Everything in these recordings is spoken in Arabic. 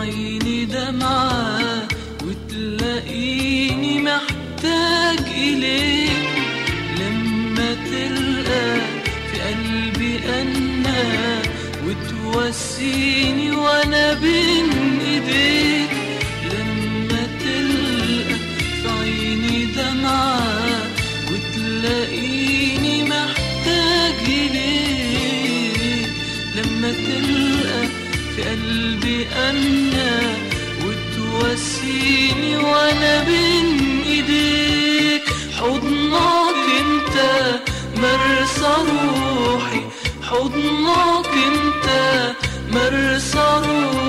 عيني دمعة وتلاقيني محتاج إليك. لما تلقى في قلبي أنا وتوسيني وأنا بين أنا وتوسيني وأنا بين إيديك. حضنك أنت مرسى روحي. حضنك أنت مرسى روحي.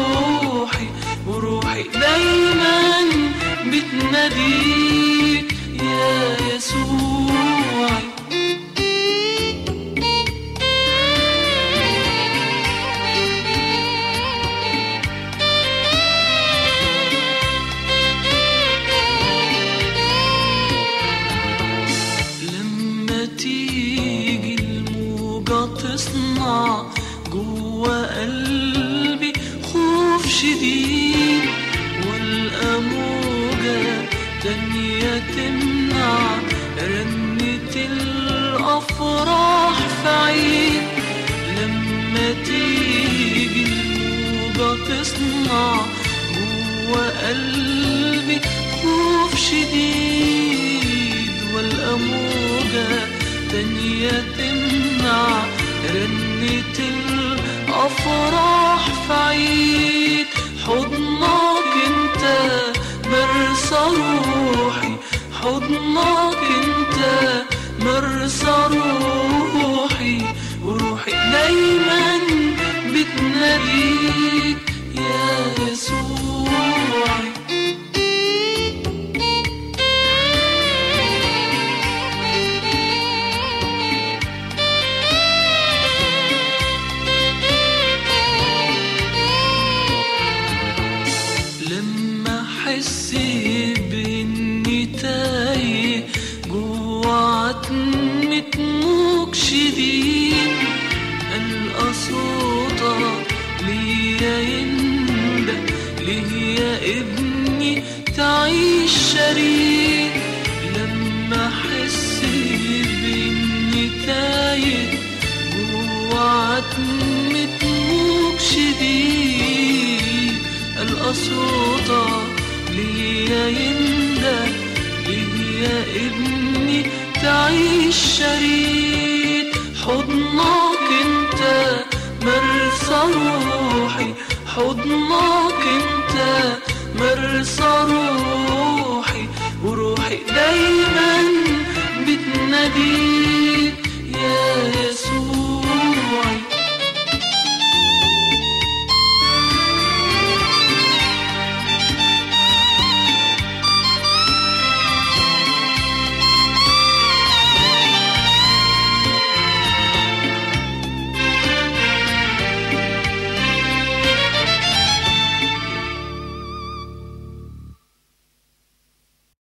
تيجي الموجة تصنع جوا قلبي خوف شديد والقى موجة تانية تمنع رنة الأفراح في عيد لما تيجي الموجة تصنع جوا قلبي خوف شديد والأموجة تانية تمنع رنة الأفراح في عيد حضنك انت مرسى روحي حضنك القى صوتك ليا يندى ليه يا ابني تعيش شريك لما احس بإني تايه جوا عتمة موج شديد. القى صوتك ليا يندى ليه يا ابني تعيش شريك روحي حضنك انت مرسى روحي. وروحي دايما بتناديك